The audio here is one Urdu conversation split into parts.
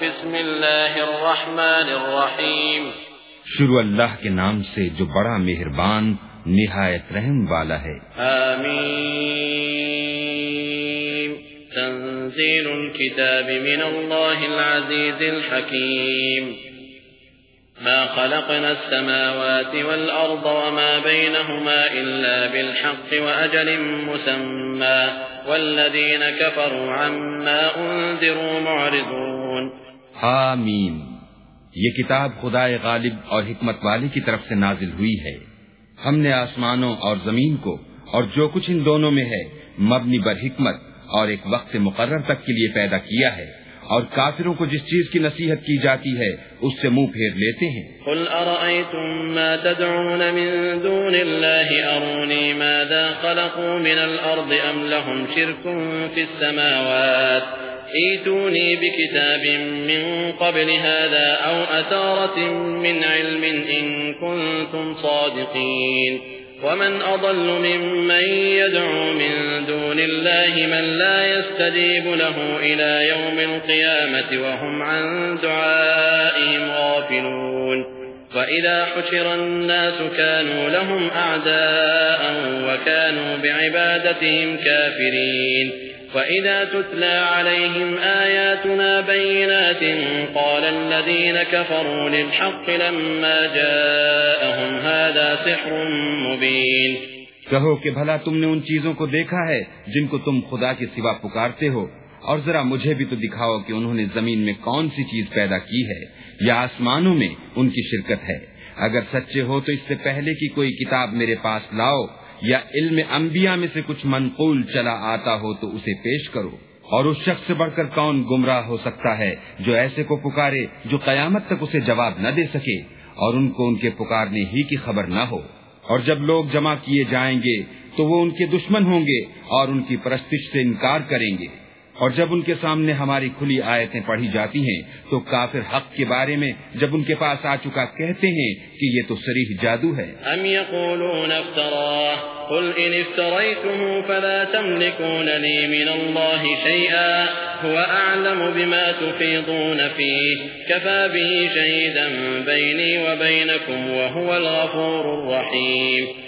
بسم اللہ الرحمن الرحیم۔ شروع اللہ کے نام سے جو بڑا مہربان نہایت رحم والا ہے۔ آمین۔ تنزيل الكتاب من الله العزيز الحكيم ما خلقنا السماوات والأرض وما بينهما إلا بالحق وأجل مسمى۔ والذين كفروا عما أنذروا معرضون۔ آمین۔ یہ کتاب خدا غالب اور حکمت والی کی طرف سے نازل ہوئی ہے۔ ہم نے آسمانوں اور زمین کو اور جو کچھ ان دونوں میں ہے، مبنی بر حکمت اور ایک وقت مقرر تک کے لیے پیدا کیا ہے۔ اور کافروں کو جس چیز کی نصیحت کی جاتی ہے، اس سے منہ پھیر لیتے ہیں۔ قل أرأيتم ما تدعون من دون الله؟ أروني ماذا خلقوا من الأرض أم لهم شرك في السماوات ايتوني بكتاب من قبل هذا أو أثارة من علم إن كنتم صادقين. ومن أضل ممن يدعو من دون الله من لا يستجيب له إلى يوم القيامة وهم عن دعائهم غافلون. فإذا حشر الناس كانوا لهم أعداء وكانوا بعبادتهم كافرين. فإذا تتلى عليهم آياتنا بينات قال الذين كفروا للحق لما جاءهم هذا سحر مبين کہو کہ بھلا تم نے ان چیزوں کو دیکھا ہے جن کو تم خدا کے سوا پکارتے ہو اور ذرا مجھے بھی تو دکھاؤ کہ انہوں نے زمین میں کون سی چیز پیدا کی ہے یا آسمانوں میں ان کی شرکت ہے۔ اگر سچے ہو تو اس سے پہلے کی کوئی کتاب میرے پاس لاؤ۔ یا علم انبیاء میں سے کچھ منقول چلا آتا ہو تو اسے پیش کرو۔ اور اس شخص سے بڑھ کر کون گمراہ ہو سکتا ہے جو ایسے کو پکارے جو قیامت تک اسے جواب نہ دے سکے اور ان کو ان کے پکارنے ہی کی خبر نہ ہو۔ اور جب لوگ جمع کیے جائیں گے تو وہ ان کے دشمن ہوں گے اور ان کی پرستش سے انکار کریں گے۔ اور جب ان کے سامنے ہماری کھلی آیتیں پڑھی جاتی ہیں تو کافر حق کے بارے میں جب ان کے پاس آ چکا کہتے ہیں کہ یہ تو سریح جادو ہے۔ ام يقولون افتراه قل ان افتريته فلا تملكون لي من الله شيئا هو اعلم بما تفيضون فيه كفى به شهيدا بيني وبينكم وهو الغفور الرحيم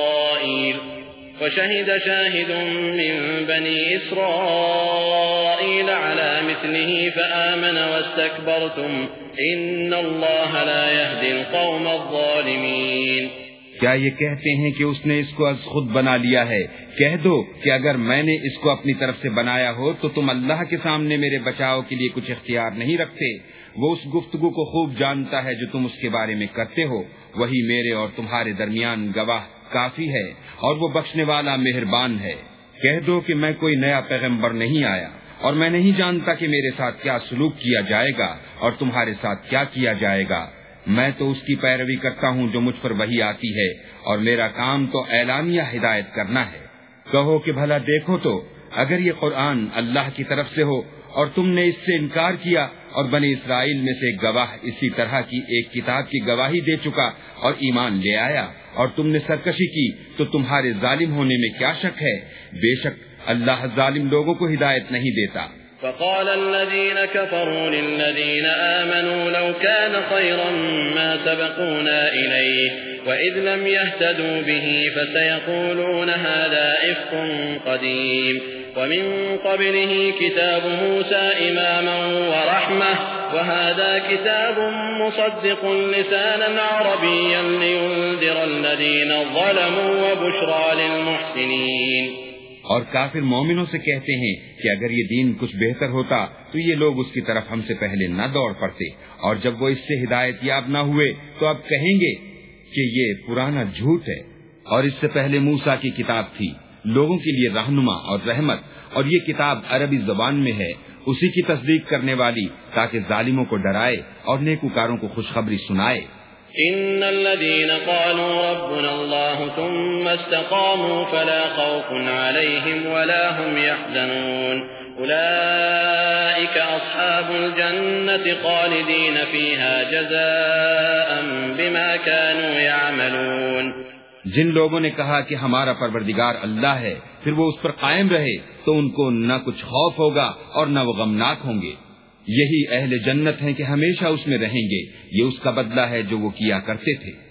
وشهد شاهد من بني إسرائيل على مثله فآمن واستكبرتم. إن الله لا يهدي القوم الظالمين. کیا یہ کہتے ہیں کہ اس نے اس کو از خود بنا لیا ہے؟ کہہ دو کہ اگر میں نے اس کو اپنی طرف سے بنایا ہو تو تم اللہ کے سامنے میرے بچاؤ کے لیے کچھ اختیار نہیں رکھتے۔ وہ اس گفتگو کو خوب جانتا ہے جو تم اس کے بارے میں کرتے ہو۔ وہی میرے اور تمہارے درمیان گواہ۔ کافی ہے اور وہ بخشنے والا مہربان ہے۔ کہہ دو کہ میں کوئی نیا پیغمبر نہیں آیا اور میں نہیں جانتا کہ میرے ساتھ کیا سلوک کیا جائے گا اور تمہارے ساتھ کیا کیا جائے گا۔ میں تو اس کی پیروی کرتا ہوں جو مجھ پر وہی آتی ہے اور میرا کام تو اعلانیہ ہدایت کرنا ہے۔ کہو کہ بھلا دیکھو تو، اگر یہ قرآن اللہ کی طرف سے ہو اور تم نے اس سے انکار کیا اور بنی اسرائیل میں سے گواہ اسی طرح کی ایک کتاب کی گواہی دے چکا اور ایمان لے آیا۔ اور تم نے سرکشی کی، تو تمہارے ظالم ہونے میں کیا شک ہے؟ بے شک اللہ ظالم لوگوں کو ہدایت نہیں دیتا۔ فقال الذين كفروا للذين آمنوا لو كان خيرا ما سبقونا إليه، وإذ لم يهتدوا به فسيقولون هذا إفق قديم۔ ومن قبله كتاب موسى إماما ورحمة، وهذا كتاب مصدق لسانا عربيا لينذر الذين ظلموا وبشرى للمحسنين. اور کافر مومنوں سے کہتے ہیں کہ اگر یہ دین کچھ بہتر ہوتا تو یہ لوگ اس کی طرف ہم سے پہلے نہ دوڑ پڑتے، اور جب وہ اس سے ہدایت یاب نہ ہوئے تو اب کہیں گے کہ یہ پرانا جھوٹ ہے، اور اس سے پہلے موسا کی کتاب تھی۔ لوگوں کے لیے رہنما اور رحمت، اور یہ کتاب عربی زبان میں ہے، اسی کی تصدیق کرنے والی، تاکہ ظالموں کو ڈرائے اور نیکوکاروں کو خوشخبری سنائے۔ إن الذين قالوا ربنا الله ثم استقاموا فلا خوف عليهم ولا هم يحزنون. أولئك أصحاب الجنة خالدين فيها جزاء بما كانوا يعملون. جن لوگوں نے کہا کہ ہمارا پروردگار اللہ ہے، پھر وہ اس پر قائم رہے تو ان کو نہ کچھ خوف ہوگا اور نہ وہ غمناک ہوں گے۔ یہی اہل جنت ہیں کہ ہمیشہ اس میں رہیں گے۔ یہ اس کا بدلہ ہے جو وہ کیا کرتے تھے۔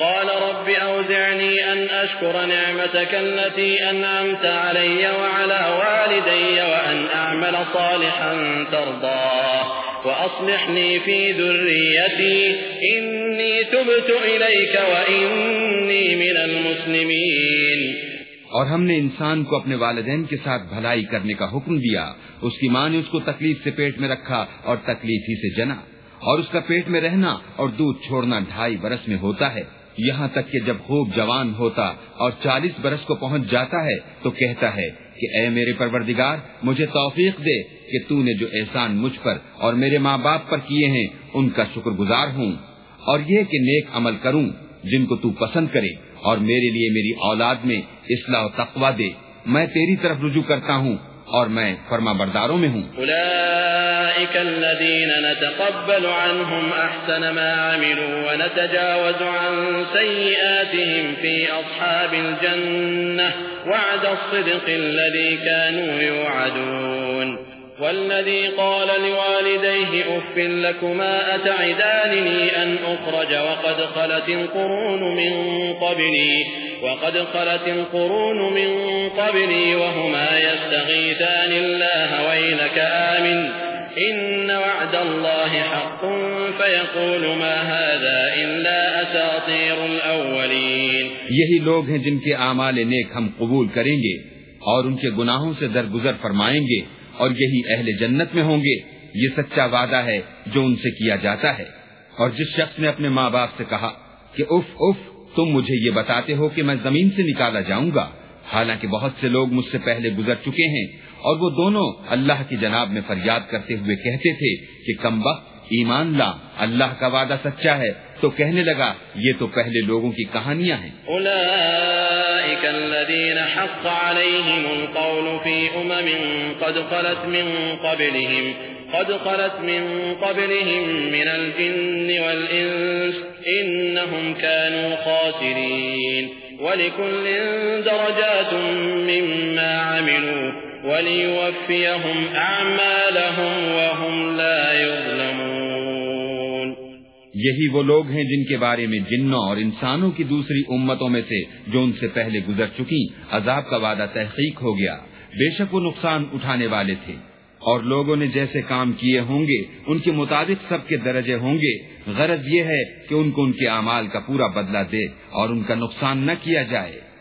قال رب أوزعني أن أشكر نعمتك التي أنعمت علي وعلى والدي وأن أعمل صالحا ترضاه وأصلحني في ذريتي إني تبت إليك وإني من المسلمين. اور ہم نے انسان کو اپنے والدین کے ساتھ بھلائی کرنے کا حکم دیا۔ اس کی ماں نے اس کو تکلیف سے پیٹ میں رکھا اور تکلیف ہی سے جنا۔ اور اس کا پیٹ میں رہنا اور دودھ چھوڑنا ڈھائی برس میں ہوتا ہے۔ یہاں تک کہ جب خوب جوان ہوتا اور چالیس برس کو پہنچ جاتا ہے تو کہتا ہے کہ اے میرے پروردگار، مجھے توفیق دے کہ تو نے جو احسان مجھ پر اور میرے ماں باپ پر کیے ہیں، ان کا شکر گزار ہوں۔ اور یہ کہ نیک عمل کروں جن کو تو پسند کرے اور میرے لیے میری اولاد میں اصلاح و تقوی دے۔ میں تیری طرف رجوع کرتا ہوں اور میں فرما برداروں میں ہوں۔ اولئیک الذین نتقبل عنہم احسن ما عملوا ونتجاوز عن سیئاتهم في اصحاب الجنة وعد الصدق الذي كانوا يوعدون والذي قال لوالديه أف لكما أتعدانني أن أخرج وقد خلت القرون من قبلي، وقد خلت القرون من قبلي وهما يستغيثان الله ويلك آمن. إن وعد الله حق، فيقول ما هذا إلا أساطير الأولين. یہی لوگ ہیں جن کے اعمال نیک ہم قبول کریں گے اور ان کے گناہوں سے درگزر فرمائیں گے۔ اور یہی اہل جنت میں ہوں گے، یہ سچا وعدہ ہے جو ان سے کیا جاتا ہے۔ اور جس شخص نے اپنے ماں باپ سے کہا کہ اف اف تم مجھے یہ بتاتے ہو کہ میں زمین سے نکالا جاؤں گا۔ حالانکہ بہت سے لوگ مجھ سے پہلے گزر چکے ہیں اور وہ دونوں اللہ کی جناب میں فریاد کرتے ہوئے کہتے تھے کہ کم وقت ایمان لا اللہ کا وعدہ سچا ہے، تو کہنے لگا، یہ تو پہلے لوگوں کی کہانیاں ہیں۔ اولئیک الذین حق علیہم القول فی امم قد خلت من قبلهم قد خلت من قبلهم من الجن والإنس إنهم كانوا خاسرين ولكل درجات مما عملوا وليوفيهم أعمالهم وهم لا يظلمون یہی وہ لوگ ہیں جن کے بارے میں جنوں اور انسانوں کی دوسری امتوں میں سے جو ان سے پہلے گزر چکی عذاب کا وعدہ تحقیق ہو گیا۔ بے شک وہ نقصان اٹھانے والے تھے۔ اور لوگوں نے جیسے کام کیے ہوں گے، ان کے مطابق سب کے درجے ہوں گے۔ غرض یہ ہے کہ ان کو ان کے اعمال کا پورا بدلہ دے اور ان کا نقصان نہ کیا جائے۔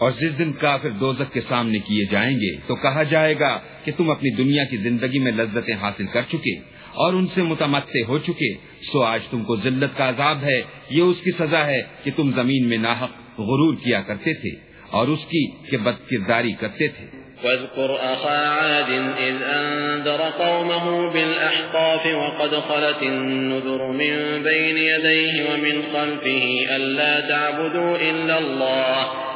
اور جس دن کافر دوزک کے سامنے کیے جائیں گے، تو کہا جائے گا کہ تم اپنی دنیا کی زندگی میں لذتیں حاصل کر چکے اور ان سے متمتع ہو چکے، سو آج تم کو ذلت کا عذاب ہے، یہ اس کی سزا ہے کہ تم زمین میں ناحق غرور کیا کرتے تھے اور اس کی کہ بد کرداری کرتے تھے۔ واذكر أخا عاد إذ أنذر قومه بالأحقاف وقد خلت النذر من بين يديه ومن خلفه ألا تعبدوا إلا الله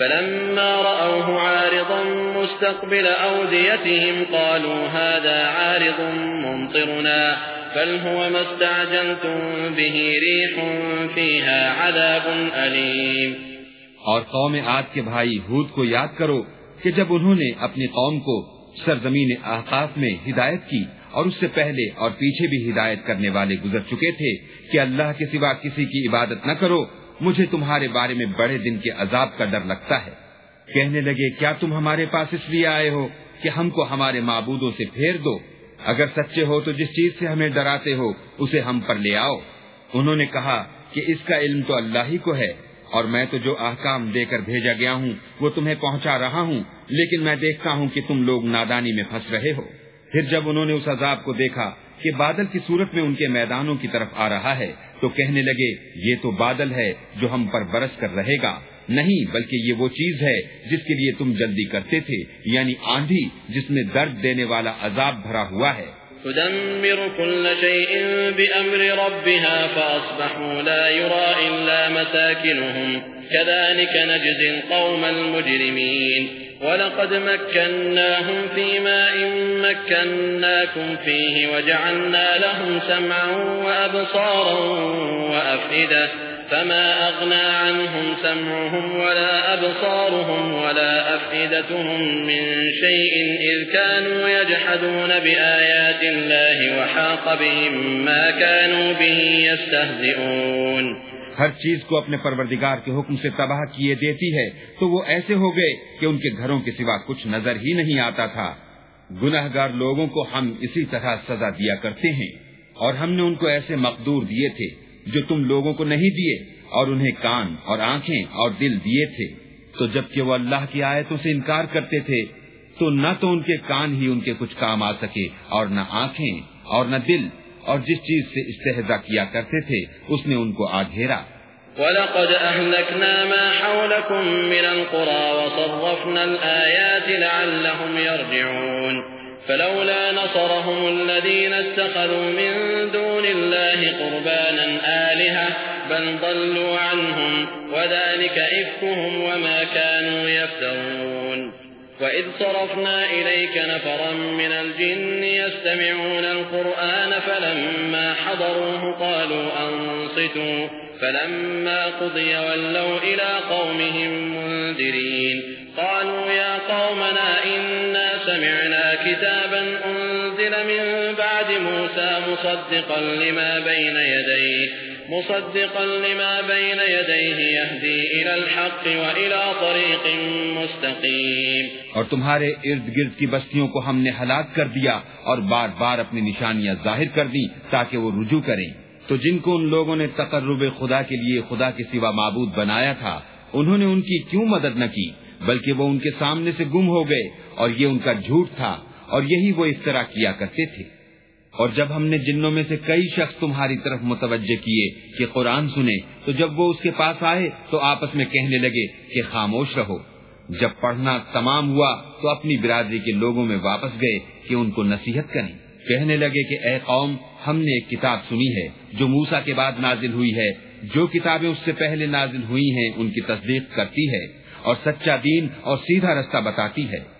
فلما رأوه عارضا مستقبل أوديتهم قالوا هذا عارض ممطرنا، بل هو ما استعجلتم به ريح فيها عذاب أليم. اور قوم عاد کے بھائی ہود کو یاد کرو کہ جب انہوں نے اپنی قوم کو سرزمین احقاف میں ہدایت کی اور اس سے پہلے اور پیچھے بھی ہدایت کرنے والے گزر چکے تھے کہ اللہ کے سوا کسی کی عبادت نہ کرو مجھے تمہارے بارے میں بڑے دن کے عذاب کا ڈر لگتا ہے۔ کہنے لگے، کیا تم ہمارے پاس اس لیے آئے ہو کہ ہم کو ہمارے معبودوں سے پھیر دو؟ اگر سچے ہو تو جس چیز سے ہمیں ڈراتے ہو، اسے ہم پر لے آؤ۔ انہوں نے کہا کہ اس کا علم تو اللہ ہی کو ہے، اور میں تو جو احکام دے کر بھیجا گیا ہوں، وہ تمہیں پہنچا رہا ہوں، لیکن میں دیکھتا ہوں کہ تم لوگ نادانی میں پھنس رہے ہو۔ پھر جب انہوں نے اس عذاب کو دیکھا کہ بادل کی صورت میں ان کے میدانوں کی طرف آ رہا ہے تو کہنے لگے، یہ تو بادل ہے جو ہم پر برس کر رہے گا۔ نہیں، بلکہ یہ وہ چیز ہے جس کے لیے تم جلدی کرتے تھے یعنی آندھی، جس میں درد دینے والا عذاب بھرا ہوا ہے۔ تدمر كل شيء بأمر ربها فأصبحوا لا يرى إلا مساكنهم، كذلك نجزي القوم المجرمين۔ ولقد مكناهم في ماء مكناكم فيه وجعلنا لهم سمعا وأبصارا وأفئدة فما أغنى عنهم سمعهم ولا أبصارهم ولا أفئدتهم من شيء إذ كانوا يجحدون بآيات الله وحاق بهم ما كانوا به يستهزئون ہر چیز کو اپنے پروردگار کے حکم سے تباہ کیے دیتی ہے، تو وہ ایسے ہو گئے کہ ان کے گھروں کے سوا کچھ نظر ہی نہیں آتا تھا۔ گناہ گار لوگوں کو ہم اسی طرح سزا دیا کرتے ہیں، اور ہم نے ان کو ایسے مقدور دیے تھے جو تم لوگوں کو نہیں دیے، اور انہیں کان اور آنکھیں اور دل دیے تھے۔ تو جبکہ وہ اللہ کی آیتوں سے انکار کرتے تھے، تو نہ تو ان کے کان ہی ان کے کچھ کام آ سکے، اور نہ آنکھیں اور نہ دل۔ اور جس چیز سے استحضا کیا کرتے تھے، اس نے ان کو آ گھیرا۔ وَلَقَدْ أَهْلَكْنَا مَا حَوْلَكُمْ مِنَ الْقُرَى وَصَرَّفْنَا الْآيَاتِ لَعَلَّهُمْ يَرْجِعُونَ فلولا نصرهم الذين اتخذوا من دون الله قربانا آلهة بل ضلوا عنهم وذلك إفكهم وما كانوا يفترون وإذ صرفنا إليك نفرا من الجن يستمعون القرآن فلما حضروه قالوا أنصتوا فلما قضي ولوا إلى قومهم منذرين قالوا يا قومنا إنا سمعنا كتابا أنزل من بعد موسى مصدقا لما بين يديه مصدقا لما بين يديه يهدي إلى الحق وإلى طريق مستقيم. اور تمہارے ارد گرد کی بستیوں کو ہم نے ہلاک کر دیا اور بار بار اپنی نشانیاں ظاہر کر دی تاکہ وہ رجوع کریں۔ تو جن کو ان لوگوں نے تقرب خدا کے لیے خدا کے سوا معبود بنایا تھا، انہوں نے ان کی کیوں مدد نہ کی؟ بلکہ وہ ان کے سامنے سے گم ہو گئے اور یہ ان کا جھوٹ تھا اور یہی وہ اس طرح کیا کرتے تھے۔ اور جب ہم نے جنوں میں سے کئی شخص تمہاری طرف متوجہ کیے کہ قرآن سنے، تو جب وہ اس کے پاس آئے، تو آپس میں کہنے لگے کہ خاموش رہو۔ جب پڑھنا تمام ہوا، تو اپنی برادری کے لوگوں میں واپس گئے کہ ان کو نصیحت کریں۔ کہنے لگے کہ اے قوم، ہم نے ایک کتاب سنی ہے جو موسا کے بعد نازل ہوئی ہے۔ جو کتابیں اس سے پہلے نازل ہوئی ہیں، ان کی تصدیق کرتی ہے اور سچا دین اور سیدھا رستہ بتاتی ہے۔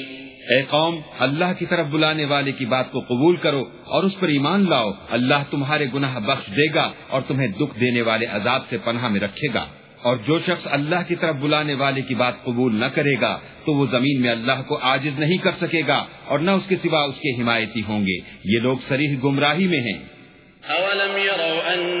اے قوم، اللہ کی طرف بلانے والے کی بات کو قبول کرو اور اس پر ایمان لاؤ۔ اللہ تمہارے گناہ بخش دے گا اور تمہیں دکھ دینے والے عذاب سے پناہ میں رکھے گا۔ اور جو شخص اللہ کی طرف بلانے والے کی بات قبول نہ کرے گا، تو وہ زمین میں اللہ کو عاجز نہیں کر سکے گا اور نہ اس کے سوا اس کے حمایتی ہوں گے۔ یہ لوگ سریح گمراہی میں ہیں۔ أولم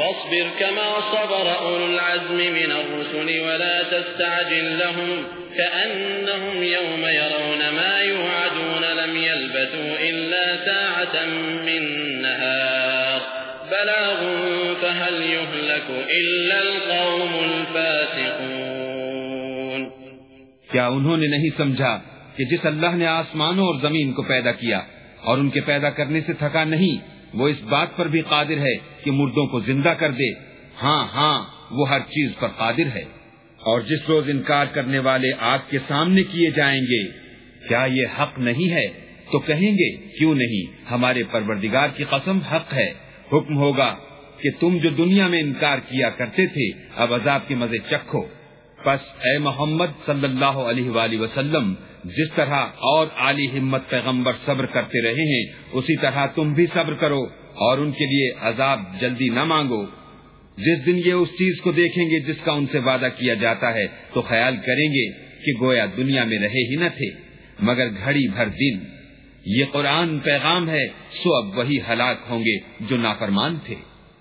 فاصبر كما صبر أولو العزم من الرسل ولا تستعجل لهم كأنهم يوم يرون ما يوعدون لم يلبثوا إلا ساعة من نهار بلاغ فهل يهلك إلا القوم الفاسقون کیا انہوں نے نہیں سمجھا کہ جس اللہ نے آسمانوں اور زمین کو پیدا کیا اور ان کے پیدا کرنے سے تھکا نہیں وہ اس بات پر بھی قادر ہے کہ مردوں کو زندہ کر دے۔ ہاں ہاں وہ ہر چیز پر قادر ہے۔ اور جس روز انکار کرنے والے آگ کے سامنے کیے جائیں گے، کیا یہ حق نہیں ہے؟ تو کہیں گے، کیوں نہیں؟ ہمارے پروردگار کی قسم حق ہے۔ حکم ہوگا کہ تم جو دنیا میں انکار کیا کرتے تھے، اب عذاب کے مزے چکھو۔ پس اے محمد صلی اللہ علیہ وآلہ وسلم جس طرح اور عالی ہمت پیغمبر صبر کرتے رہے ہیں، اسی طرح تم بھی صبر کرو اور ان کے لیے عذاب جلدی نہ مانگو۔ جس دن یہ اس چیز کو دیکھیں گے جس کا ان سے وعدہ کیا جاتا ہے، تو خیال کریں گے کہ گویا دنیا میں رہے ہی نہ تھے۔ مگر گھڑی بھر دن، یہ قرآن پیغام ہے، سو اب وہی ہلاک ہوں گے جو نافرمان تھے۔